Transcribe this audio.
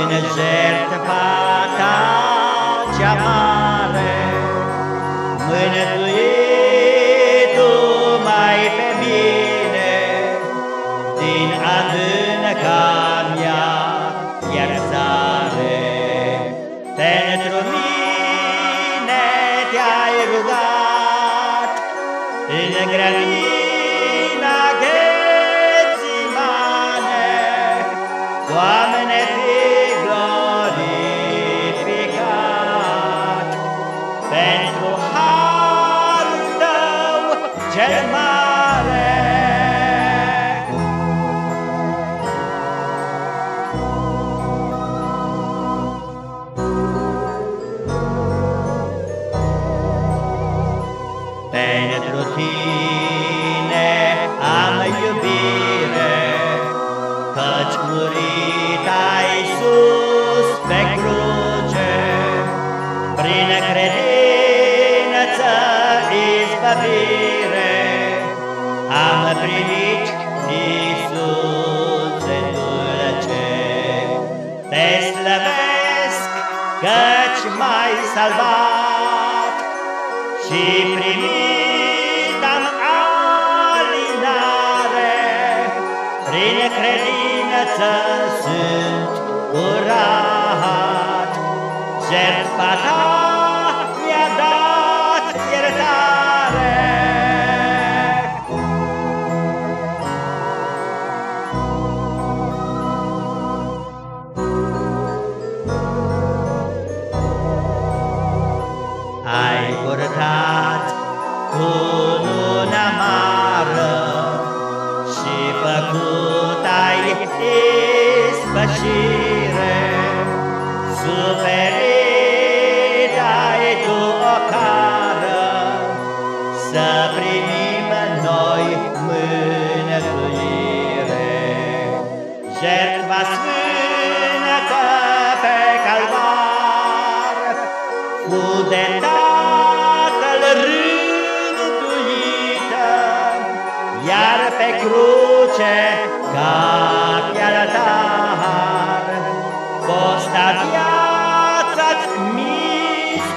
jertfa ta cea mare, mânătuitu mai pe mine, din adânca mea iertare. Pentru mine te-ai rugat în grădina Ghețimane, Doamne, cel mare. Pentru Tine Am primit Iisuse dulce. Te slăvesc căci m-ai salvat, Și primit am alinare, Prin credință sunt curat, Jertfa Ai purtat cu luna mară Și făcut ai ispășire. Suferit ai tu o cară Să primim noi mânătuire. Jertfa sfântă pe calvar Cu de dar pe cruce cap iarătar. posta viața-ți mistuită.